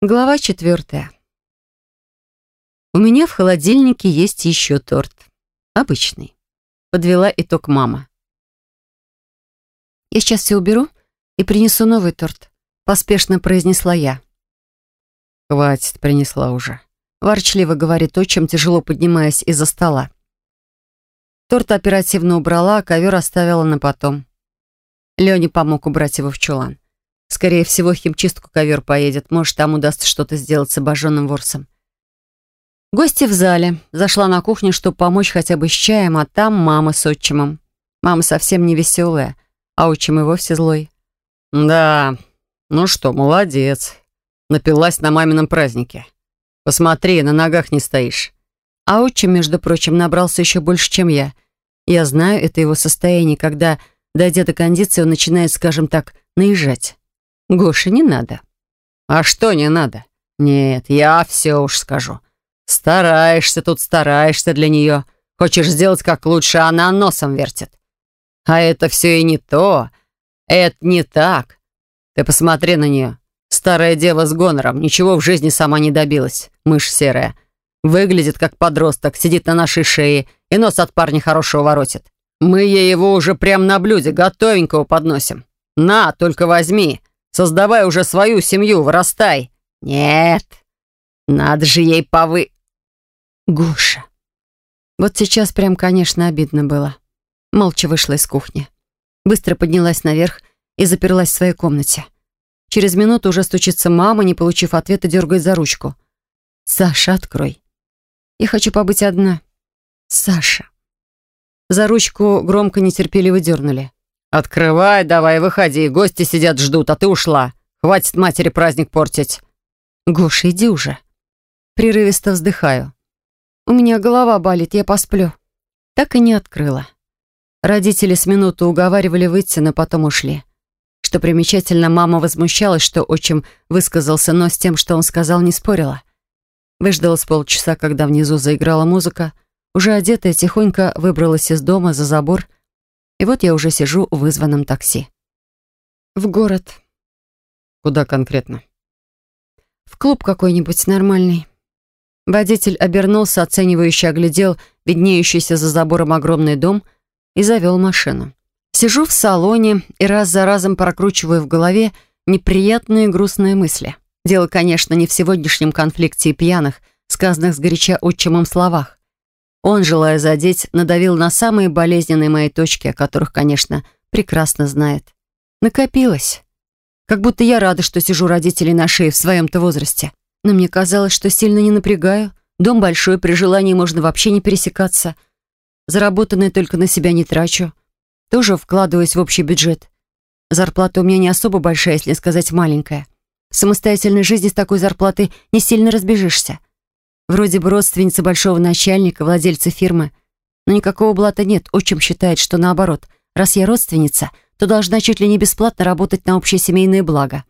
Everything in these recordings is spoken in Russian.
Глава четвертая. У меня в холодильнике есть еще торт. Обычный. Подвела итог мама. «Я сейчас все уберу и принесу новый торт», поспешно произнесла я. «Хватит, принесла уже», ворчливо говорит отчим, тяжело поднимаясь из-за стола. Торт оперативно убрала, а ковер оставила на потом. Леня помог убрать его в чулан. Скорее всего, химчистку ковер поедет. Может, там удастся что-то сделать с обожженным ворсом. Гости в зале. Зашла на кухню, чтобы помочь хотя бы с чаем, а там мама с отчимом. Мама совсем не веселая, а отчим и вовсе злой. «Да, ну что, молодец. Напилась на мамином празднике. Посмотри, на ногах не стоишь». А отчим, между прочим, набрался еще больше, чем я. Я знаю, это его состояние, когда, дойдя до кондиции, он начинает, скажем так, наезжать. Гоша, не надо. А что не надо? Нет, я все уж скажу. Стараешься тут, стараешься для нее. Хочешь сделать как лучше, она носом вертит. А это все и не то. Это не так. Ты посмотри на нее. Старая дева с гонором, ничего в жизни сама не добилась. Мышь серая. Выглядит как подросток, сидит на нашей шее и нос от парня хорошего воротит. Мы ей его уже прямо на блюде готовенького подносим. На, только возьми. Создавай уже свою семью, вырастай. Нет, надо же ей повы... Гоша. Вот сейчас прям, конечно, обидно было. Молча вышла из кухни. Быстро поднялась наверх и заперлась в своей комнате. Через минуту уже стучится мама, не получив ответа, дергает за ручку. «Саша, открой. Я хочу побыть одна. Саша». За ручку громко нетерпеливо дернули. «Открывай, давай, выходи. Гости сидят, ждут, а ты ушла. Хватит матери праздник портить». «Гоша, иди уже». Прерывисто вздыхаю. «У меня голова болит, я посплю». Так и не открыла. Родители с минуту уговаривали выйти, но потом ушли. Что примечательно, мама возмущалась, что отчим высказался, но с тем, что он сказал, не спорила. Выждала с полчаса, когда внизу заиграла музыка, уже одетая, тихонько выбралась из дома за забор и вот я уже сижу в вызванном такси. В город. Куда конкретно? В клуб какой-нибудь нормальный. Водитель обернулся, оценивающе оглядел виднеющийся за забором огромный дом и завел машину. Сижу в салоне и раз за разом прокручиваю в голове неприятные грустные мысли. Дело, конечно, не в сегодняшнем конфликте и пьяных, сказанных сгоряча отчимом словах. Он, желая задеть, надавил на самые болезненные мои точки, о которых, конечно, прекрасно знает. Накопилось. Как будто я рада, что сижу родителей на шее в своем-то возрасте. Но мне казалось, что сильно не напрягаю. Дом большой, при желании можно вообще не пересекаться. Заработанное только на себя не трачу. Тоже вкладываюсь в общий бюджет. Зарплата у меня не особо большая, если сказать маленькая. В самостоятельной жизни с такой зарплатой не сильно разбежишься. Вроде бы родственница большого начальника, владельца фирмы. Но никакого блата нет. Отчим считает, что наоборот. Раз я родственница, то должна чуть ли не бесплатно работать на общее семейное благо.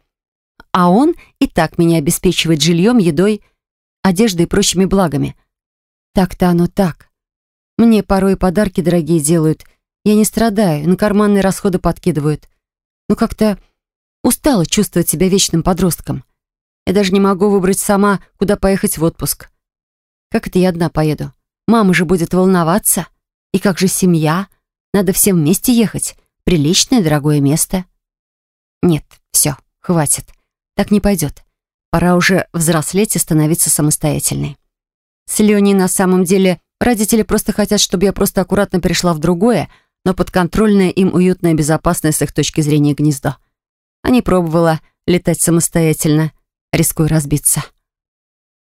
А он и так меня обеспечивает жильем, едой, одеждой и прочими благами. Так-то оно так. Мне порой подарки дорогие делают. Я не страдаю, на карманные расходы подкидывают. Но как-то устала чувствовать себя вечным подростком. Я даже не могу выбрать сама, куда поехать в отпуск. Как это я одна поеду? Мама же будет волноваться. И как же семья? Надо всем вместе ехать. Приличное, дорогое место. Нет, все, хватит. Так не пойдет. Пора уже взрослеть и становиться самостоятельной. С Леней на самом деле родители просто хотят, чтобы я просто аккуратно перешла в другое, но подконтрольное им уютное и безопасное с их точки зрения гнездо. Не пробовала летать самостоятельно, рискуя разбиться.